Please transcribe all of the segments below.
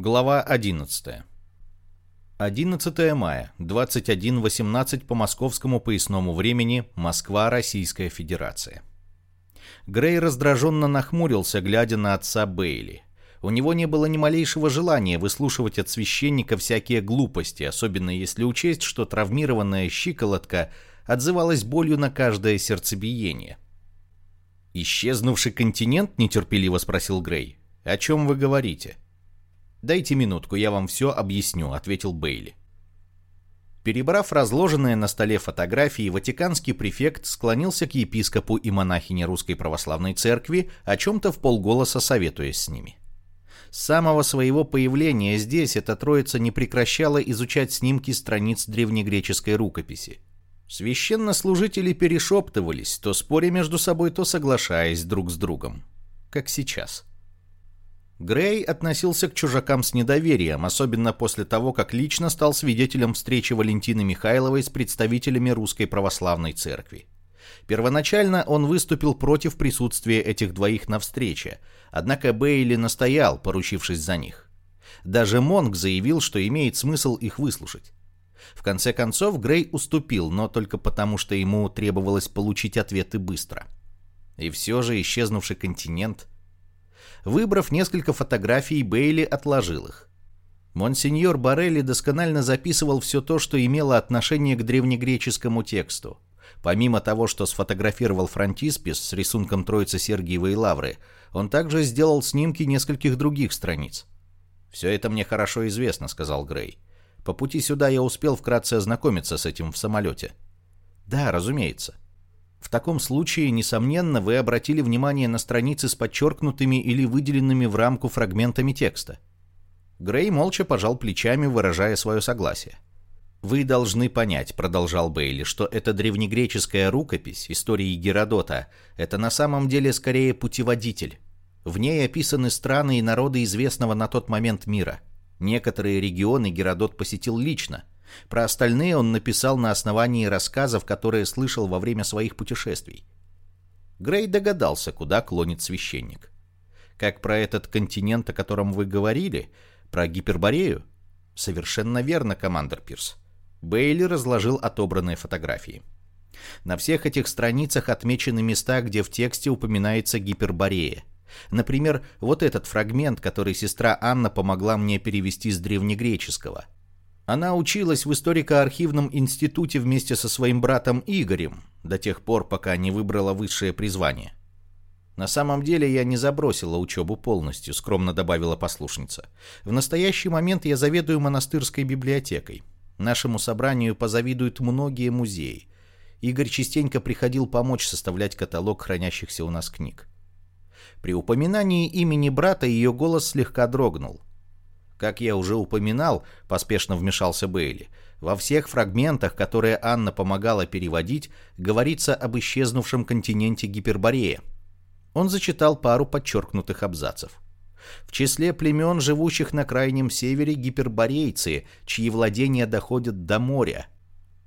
Глава 11. 11 мая, 21.18 по московскому поясному времени, Москва, Российская Федерация. Грей раздраженно нахмурился, глядя на отца Бейли. У него не было ни малейшего желания выслушивать от священника всякие глупости, особенно если учесть, что травмированная щиколотка отзывалась болью на каждое сердцебиение. «Исчезнувший континент?» – нетерпеливо спросил Грей. «О чем вы говорите?» «Дайте минутку, я вам все объясню», — ответил Бейли. Перебрав разложенные на столе фотографии, ватиканский префект склонился к епископу и монахине Русской Православной Церкви, о чем-то в полголоса советуясь с ними. С самого своего появления здесь эта троица не прекращала изучать снимки страниц древнегреческой рукописи. Священнослужители перешептывались, то споря между собой, то соглашаясь друг с другом. Как сейчас. Грей относился к чужакам с недоверием, особенно после того, как лично стал свидетелем встречи Валентины Михайловой с представителями Русской Православной Церкви. Первоначально он выступил против присутствия этих двоих на встрече, однако Бейли настоял, поручившись за них. Даже Монг заявил, что имеет смысл их выслушать. В конце концов Грей уступил, но только потому, что ему требовалось получить ответы быстро. И все же исчезнувший континент – Выбрав несколько фотографий, Бейли отложил их. Монсеньор Барелли досконально записывал все то, что имело отношение к древнегреческому тексту. Помимо того, что сфотографировал фронтиспис с рисунком Троицы Сергиевой Лавры, он также сделал снимки нескольких других страниц. «Все это мне хорошо известно», — сказал Грей. «По пути сюда я успел вкратце ознакомиться с этим в самолете». «Да, разумеется». В таком случае, несомненно, вы обратили внимание на страницы с подчеркнутыми или выделенными в рамку фрагментами текста. Грей молча пожал плечами, выражая свое согласие. «Вы должны понять», — продолжал Бейли, «что эта древнегреческая рукопись истории Геродота — это на самом деле скорее путеводитель. В ней описаны страны и народы известного на тот момент мира. Некоторые регионы Геродот посетил лично — про остальные он написал на основании рассказов, которые слышал во время своих путешествий. Грей догадался, куда клонит священник. Как про этот континент, о котором вы говорили, про Гиперборею? Совершенно верно, командир Пирс. Бейли разложил отобранные фотографии. На всех этих страницах отмечены места, где в тексте упоминается Гиперборея. Например, вот этот фрагмент, который сестра Анна помогла мне перевести с древнегреческого – она училась в историко-архивном институте вместе со своим братом Игорем, до тех пор, пока не выбрала высшее призвание. «На самом деле я не забросила учебу полностью», — скромно добавила послушница. «В настоящий момент я заведую монастырской библиотекой. Нашему собранию позавидуют многие музеи. Игорь частенько приходил помочь составлять каталог хранящихся у нас книг. При упоминании имени брата ее голос слегка дрогнул. Как я уже упоминал, поспешно вмешался Бейли, во всех фрагментах, которые Анна помогала переводить, говорится об исчезнувшем континенте Гиперборея. Он зачитал пару подчеркнутых абзацев. В числе племен, живущих на крайнем севере, гиперборейцы, чьи владения доходят до моря.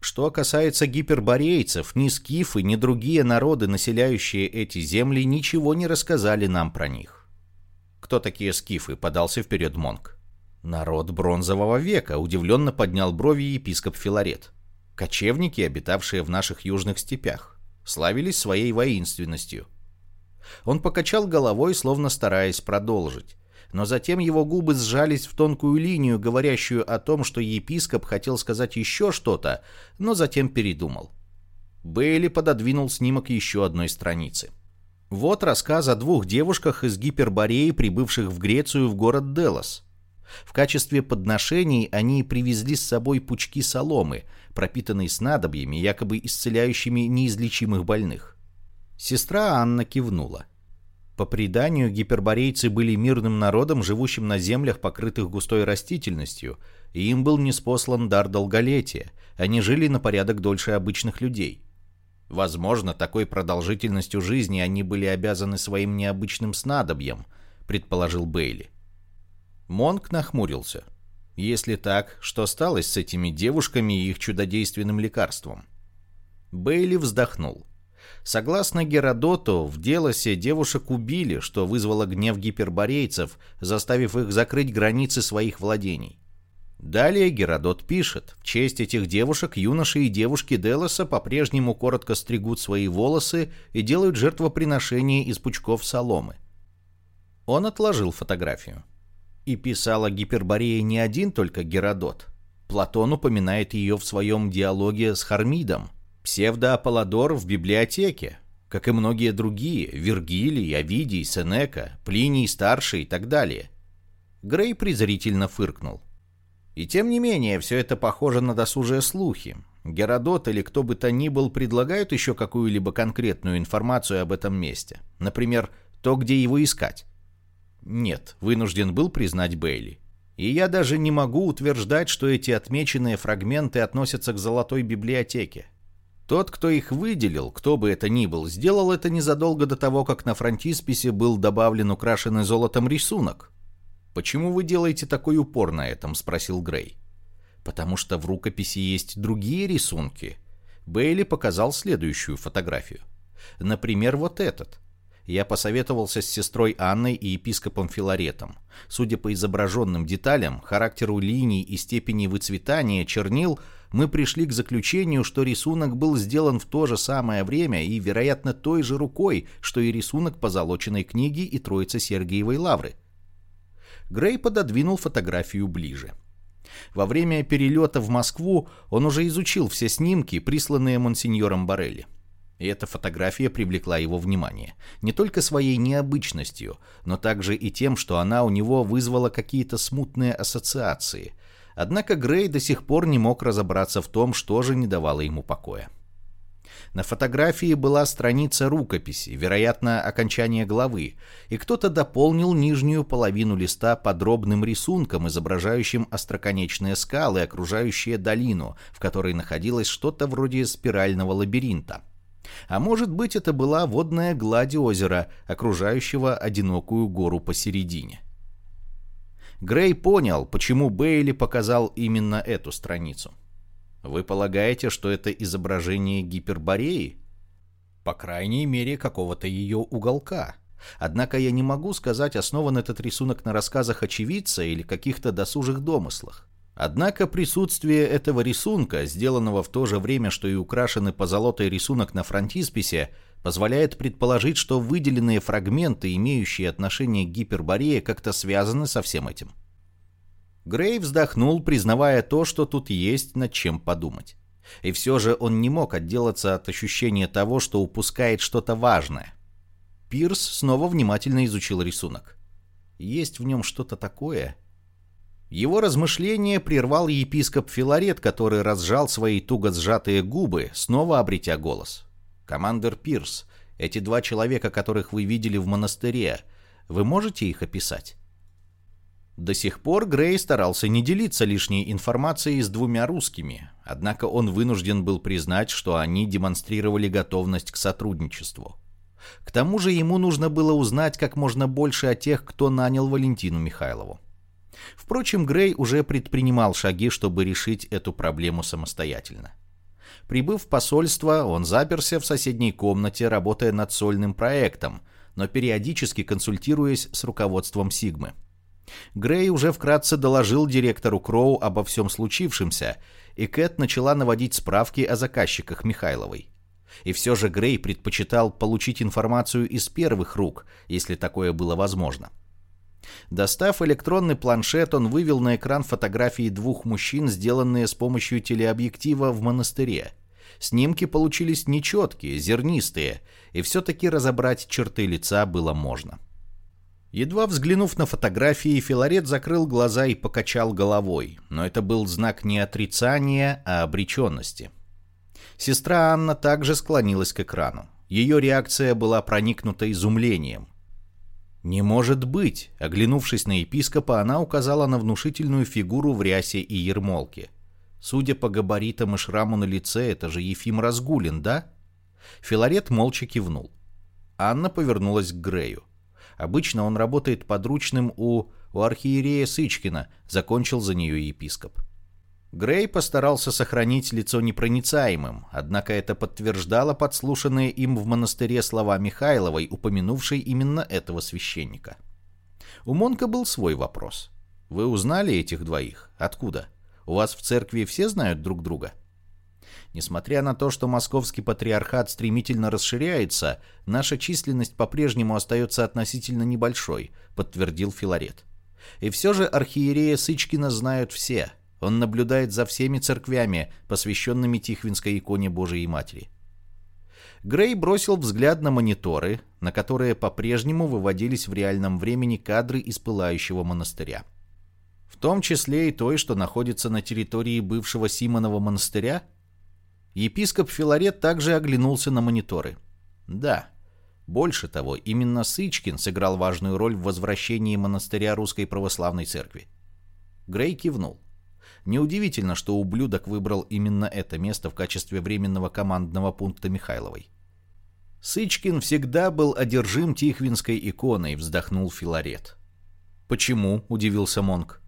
Что касается гиперборейцев, ни скифы, ни другие народы, населяющие эти земли, ничего не рассказали нам про них. «Кто такие скифы?» — подался вперед Монг. Народ бронзового века, удивленно поднял брови епископ Филарет. Кочевники, обитавшие в наших южных степях, славились своей воинственностью. Он покачал головой, словно стараясь продолжить. Но затем его губы сжались в тонкую линию, говорящую о том, что епископ хотел сказать еще что-то, но затем передумал. Бейли пододвинул снимок еще одной страницы. Вот рассказ о двух девушках из Гипербореи, прибывших в Грецию в город Делос. В качестве подношений они привезли с собой пучки соломы, пропитанные снадобьями, якобы исцеляющими неизлечимых больных. Сестра Анна кивнула. По преданию, гиперборейцы были мирным народом, живущим на землях, покрытых густой растительностью, и им был неспослан дар долголетия. Они жили на порядок дольше обычных людей. Возможно, такой продолжительностью жизни они были обязаны своим необычным снадобьем, предположил Бейли. Монк нахмурился. Если так, что стало с этими девушками и их чудодейственным лекарством? Бейли вздохнул. Согласно Геродоту, в Делосе девушек убили, что вызвало гнев гиперборейцев, заставив их закрыть границы своих владений. Далее Геродот пишет, в честь этих девушек юноши и девушки Делоса по-прежнему коротко стригут свои волосы и делают жертвоприношения из пучков соломы. Он отложил фотографию. И писала Гиперборея не один только Геродот. Платон упоминает ее в своем диалоге с Хармидом. Псевдоаполлодор в библиотеке, как и многие другие, Вергилий, Овидий, Сенека, Плиний Старший и так далее. Грей презрительно фыркнул. И тем не менее, все это похоже на досужие слухи. Геродот или кто бы то ни был предлагают еще какую-либо конкретную информацию об этом месте. Например, то, где его искать. Нет, вынужден был признать Бейли. И я даже не могу утверждать, что эти отмеченные фрагменты относятся к золотой библиотеке. Тот, кто их выделил, кто бы это ни был, сделал это незадолго до того, как на фронтисписе был добавлен украшенный золотом рисунок. «Почему вы делаете такой упор на этом?» – спросил Грей. «Потому что в рукописи есть другие рисунки». Бейли показал следующую фотографию. Например, вот этот. Я посоветовался с сестрой Анной и епископом Филаретом. Судя по изображенным деталям, характеру линий и степени выцветания чернил, мы пришли к заключению, что рисунок был сделан в то же самое время и, вероятно, той же рукой, что и рисунок позолоченной книги и Троицы Сергиевой Лавры. Грей пододвинул фотографию ближе. Во время перелета в Москву он уже изучил все снимки, присланные монсеньором Барелли. И эта фотография привлекла его внимание. Не только своей необычностью, но также и тем, что она у него вызвала какие-то смутные ассоциации. Однако Грей до сих пор не мог разобраться в том, что же не давало ему покоя. На фотографии была страница рукописи, вероятно, окончание главы, и кто-то дополнил нижнюю половину листа подробным рисунком, изображающим остроконечные скалы, окружающие долину, в которой находилось что-то вроде спирального лабиринта. А может быть, это была водная гладь озера, окружающего одинокую гору посередине. Грей понял, почему Бейли показал именно эту страницу. Вы полагаете, что это изображение гипербореи? По крайней мере, какого-то ее уголка. Однако я не могу сказать, основан этот рисунок на рассказах очевидца или каких-то досужих домыслах. Однако присутствие этого рисунка, сделанного в то же время, что и украшенный позолотой рисунок на фронтисписе, позволяет предположить, что выделенные фрагменты, имеющие отношение к гиперборее, как-то связаны со всем этим. Грей вздохнул, признавая то, что тут есть над чем подумать. И все же он не мог отделаться от ощущения того, что упускает что-то важное. Пирс снова внимательно изучил рисунок. Есть в нем что-то такое. Его размышление прервал епископ Филарет, который разжал свои туго сжатые губы, снова обретя голос. «Командер Пирс, эти два человека, которых вы видели в монастыре, вы можете их описать?» До сих пор Грей старался не делиться лишней информацией с двумя русскими, однако он вынужден был признать, что они демонстрировали готовность к сотрудничеству. К тому же ему нужно было узнать как можно больше о тех, кто нанял Валентину Михайлову. Впрочем, Грей уже предпринимал шаги, чтобы решить эту проблему самостоятельно. Прибыв в посольство, он заперся в соседней комнате, работая над сольным проектом, но периодически консультируясь с руководством Сигмы. Грей уже вкратце доложил директору Кроу обо всем случившемся, и Кэт начала наводить справки о заказчиках Михайловой. И все же Грей предпочитал получить информацию из первых рук, если такое было возможно. Достав электронный планшет, он вывел на экран фотографии двух мужчин, сделанные с помощью телеобъектива в монастыре. Снимки получились нечеткие, зернистые, и все-таки разобрать черты лица было можно. — Едва взглянув на фотографии, Филарет закрыл глаза и покачал головой, но это был знак не отрицания, а обреченности. Сестра Анна также склонилась к экрану. Ее реакция была проникнута изумлением. «Не может быть!» Оглянувшись на епископа, она указала на внушительную фигуру в рясе и ермолке. «Судя по габаритам и шраму на лице, это же Ефим Разгулин, да?» Филарет молча кивнул. Анна повернулась к Грею. Обычно он работает подручным у, у архиерея Сычкина, закончил за нее епископ. Грей постарался сохранить лицо непроницаемым, однако это подтверждало подслушанные им в монастыре слова Михайловой, упомянувшей именно этого священника. У Монка был свой вопрос. «Вы узнали этих двоих? Откуда? У вас в церкви все знают друг друга?» Несмотря на то, что московский патриархат стремительно расширяется, наша численность по-прежнему остается относительно небольшой, подтвердил Филарет. И все же архиерея Сычкина знают все. Он наблюдает за всеми церквями, посвященными Тихвинской иконе Божией Матери. Грей бросил взгляд на мониторы, на которые по-прежнему выводились в реальном времени кадры из пылающего монастыря. В том числе и той, что находится на территории бывшего Симонова монастыря? Епископ Филарет также оглянулся на мониторы. Да, больше того, именно Сычкин сыграл важную роль в возвращении монастыря Русской Православной Церкви. Грей кивнул. Неудивительно, что ублюдок выбрал именно это место в качестве временного командного пункта Михайловой. Сычкин всегда был одержим Тихвинской иконой, вздохнул Филарет. «Почему?» – удивился Монк.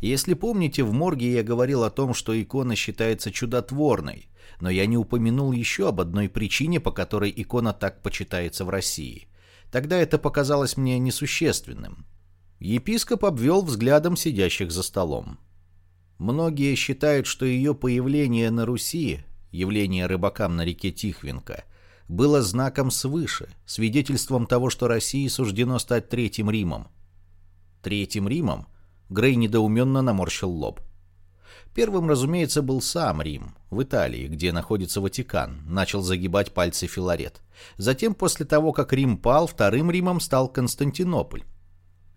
«Если помните, в морге я говорил о том, что икона считается чудотворной, но я не упомянул еще об одной причине, по которой икона так почитается в России. Тогда это показалось мне несущественным. Епископ обвел взглядом сидящих за столом. Многие считают, что ее появление на Руси, явление рыбакам на реке Тихвинка, было знаком свыше, свидетельством того, что России суждено стать Третьим Римом. Третьим Римом? Грей недоуменно наморщил лоб. Первым, разумеется, был сам Рим, в Италии, где находится Ватикан, начал загибать пальцы Филарет. Затем, после того, как Рим пал, вторым Римом стал Константинополь.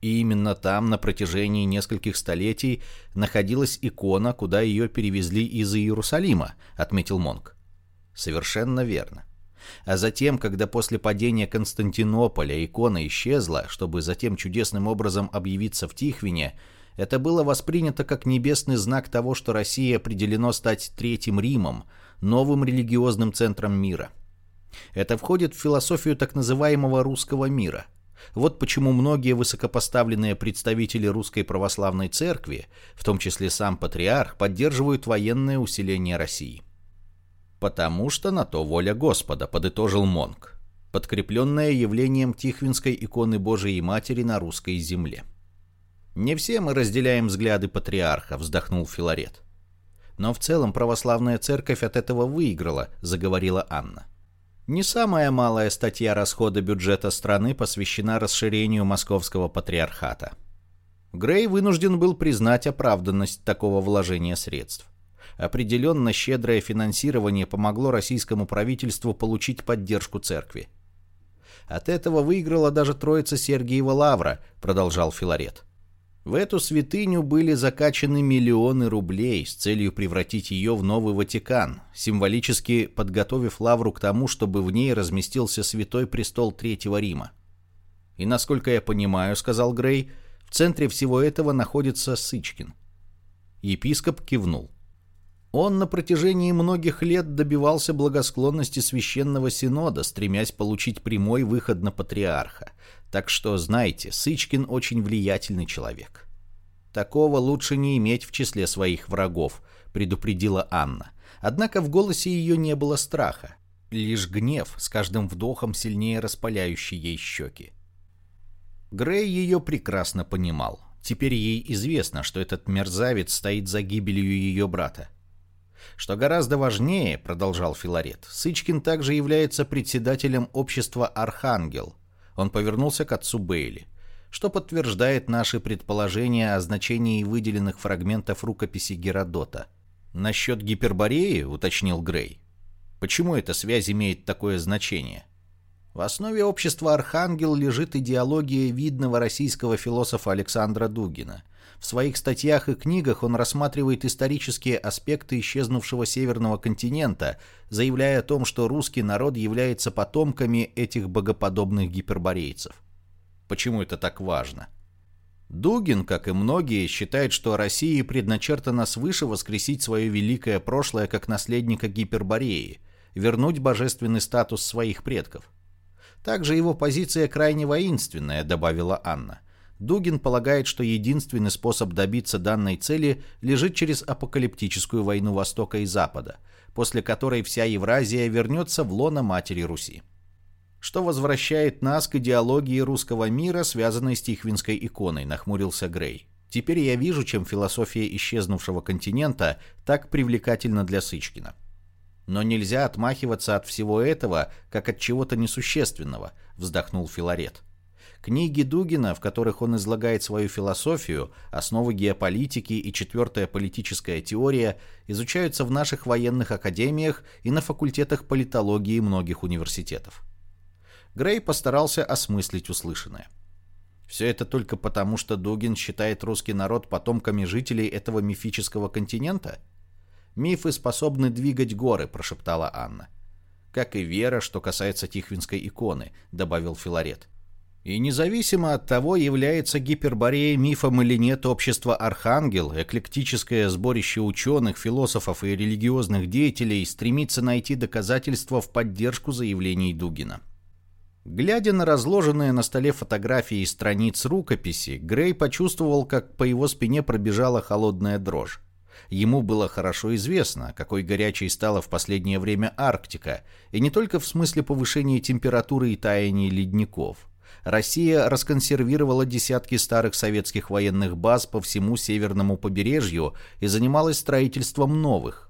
И именно там на протяжении нескольких столетий находилась икона, куда ее перевезли из Иерусалима, отметил Монк. Совершенно верно. А затем, когда после падения Константинополя икона исчезла, чтобы затем чудесным образом объявиться в Тихвине, это было воспринято как небесный знак того, что России определено стать Третьим Римом, новым религиозным центром мира. Это входит в философию так называемого русского мира. Вот почему многие высокопоставленные представители русской православной церкви, в том числе сам патриарх, поддерживают военное усиление России. «Потому что на то воля Господа», — подытожил Монк, подкрепленная явлением Тихвинской иконы Божией Матери на русской земле. «Не все мы разделяем взгляды патриарха», — вздохнул Филарет. «Но в целом православная церковь от этого выиграла», — заговорила Анна. Не самая малая статья расхода бюджета страны посвящена расширению московского патриархата. Грей вынужден был признать оправданность такого вложения средств. Определенно щедрое финансирование помогло российскому правительству получить поддержку церкви. От этого выиграла даже троица Сергиева Лавра, продолжал Филарет. В эту святыню были закачаны миллионы рублей с целью превратить ее в новый Ватикан, символически подготовив лавру к тому, чтобы в ней разместился святой престол Третьего Рима. «И насколько я понимаю, — сказал Грей, — в центре всего этого находится Сычкин». Епископ кивнул. Он на протяжении многих лет добивался благосклонности Священного Синода, стремясь получить прямой выход на патриарха. Так что, знайте, Сычкин очень влиятельный человек. Такого лучше не иметь в числе своих врагов, предупредила Анна. Однако в голосе ее не было страха, лишь гнев, с каждым вдохом сильнее распаляющий ей щеки. Грей ее прекрасно понимал. Теперь ей известно, что этот мерзавец стоит за гибелью ее брата. Что гораздо важнее, продолжал Филарет, Сычкин также является председателем общества «Архангел». Он повернулся к отцу Бейли, что подтверждает наши предположения о значении выделенных фрагментов рукописи Геродота. «Насчет гипербореи», — уточнил Грей. «Почему эта связь имеет такое значение?» В основе общества «Архангел» лежит идеология видного российского философа Александра Дугина — в своих статьях и книгах он рассматривает исторические аспекты исчезнувшего северного континента, заявляя о том, что русский народ является потомками этих богоподобных гиперборейцев. Почему это так важно? Дугин, как и многие, считает, что России предначертано свыше воскресить свое великое прошлое как наследника Гипербореи, вернуть божественный статус своих предков. Также его позиция крайне воинственная, добавила Анна. Дугин полагает, что единственный способ добиться данной цели лежит через апокалиптическую войну Востока и Запада, после которой вся Евразия вернется в лоно матери Руси. Что возвращает нас к идеологии русского мира, связанной с Тихвинской иконой, нахмурился Грей. Теперь я вижу, чем философия исчезнувшего континента так привлекательна для Сычкина. Но нельзя отмахиваться от всего этого, как от чего-то несущественного, вздохнул Филарет. Книги Дугина, в которых он излагает свою философию, основы геополитики и четвертая политическая теория, изучаются в наших военных академиях и на факультетах политологии многих университетов. Грей постарался осмыслить услышанное. Все это только потому, что Дугин считает русский народ потомками жителей этого мифического континента? Мифы способны двигать горы, прошептала Анна. Как и вера, что касается Тихвинской иконы, добавил Филарет. И независимо от того, является Гиперборея мифом или нет общество Архангел, эклектическое сборище ученых, философов и религиозных деятелей стремится найти доказательства в поддержку заявлений Дугина. Глядя на разложенные на столе фотографии страниц рукописи, Грей почувствовал, как по его спине пробежала холодная дрожь. Ему было хорошо известно, какой горячей стала в последнее время Арктика, и не только в смысле повышения температуры и таяния ледников. Россия расконсервировала десятки старых советских военных баз по всему северному побережью и занималась строительством новых.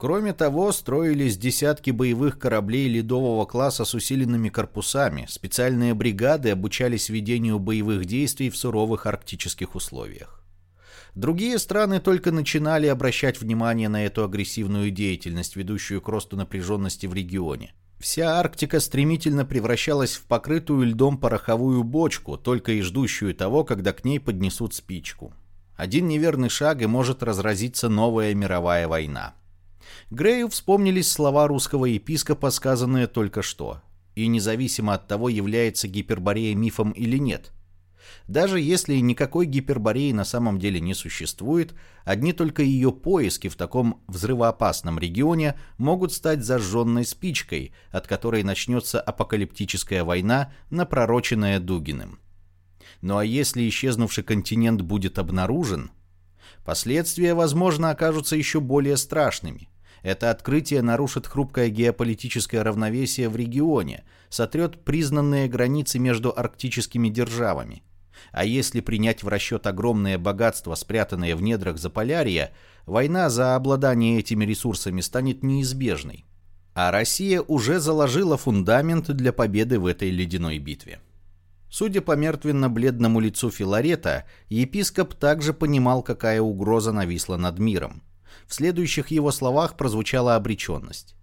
Кроме того, строились десятки боевых кораблей ледового класса с усиленными корпусами, специальные бригады обучались ведению боевых действий в суровых арктических условиях. Другие страны только начинали обращать внимание на эту агрессивную деятельность, ведущую к росту напряженности в регионе. Вся Арктика стремительно превращалась в покрытую льдом пороховую бочку, только и ждущую того, когда к ней поднесут спичку. Один неверный шаг и может разразиться новая мировая война. Грею вспомнились слова русского епископа, сказанные только что. И независимо от того, является гиперборея мифом или нет – даже если никакой гипербореи на самом деле не существует, одни только ее поиски в таком взрывоопасном регионе могут стать зажженной спичкой, от которой начнется апокалиптическая война, напророченная Дугиным. Ну а если исчезнувший континент будет обнаружен, последствия, возможно, окажутся еще более страшными. Это открытие нарушит хрупкое геополитическое равновесие в регионе, сотрет признанные границы между арктическими державами – а если принять в расчет огромное богатство, спрятанное в недрах Заполярья, война за обладание этими ресурсами станет неизбежной. А Россия уже заложила фундамент для победы в этой ледяной битве. Судя по мертвенно-бледному лицу Филарета, епископ также понимал, какая угроза нависла над миром. В следующих его словах прозвучала обреченность.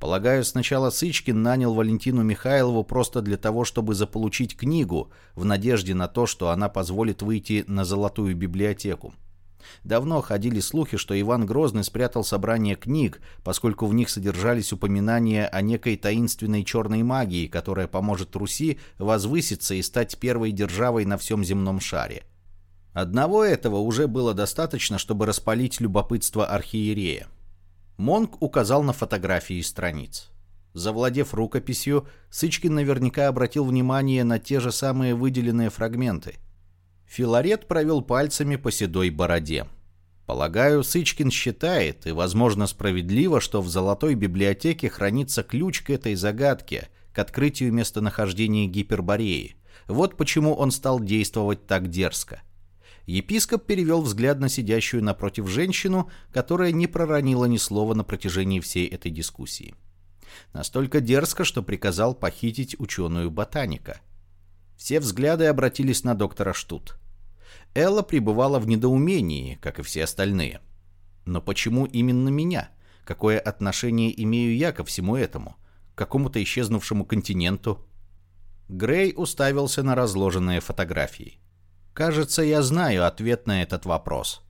Полагаю, сначала Сычкин нанял Валентину Михайлову просто для того, чтобы заполучить книгу, в надежде на то, что она позволит выйти на золотую библиотеку. Давно ходили слухи, что Иван Грозный спрятал собрание книг, поскольку в них содержались упоминания о некой таинственной черной магии, которая поможет Руси возвыситься и стать первой державой на всем земном шаре. Одного этого уже было достаточно, чтобы распалить любопытство архиерея. Монк указал на фотографии страниц. Завладев рукописью, Сычкин наверняка обратил внимание на те же самые выделенные фрагменты. Филарет провел пальцами по седой бороде. Полагаю, Сычкин считает, и, возможно, справедливо, что в Золотой библиотеке хранится ключ к этой загадке, к открытию местонахождения Гипербореи. Вот почему он стал действовать так дерзко. Епископ перевел взгляд на сидящую напротив женщину, которая не проронила ни слова на протяжении всей этой дискуссии. Настолько дерзко, что приказал похитить ученую ботаника. Все взгляды обратились на доктора Штут. Элла пребывала в недоумении, как и все остальные. Но почему именно меня? Какое отношение имею я ко всему этому? К какому-то исчезнувшему континенту? Грей уставился на разложенные фотографии. Кажется, я знаю ответ на этот вопрос.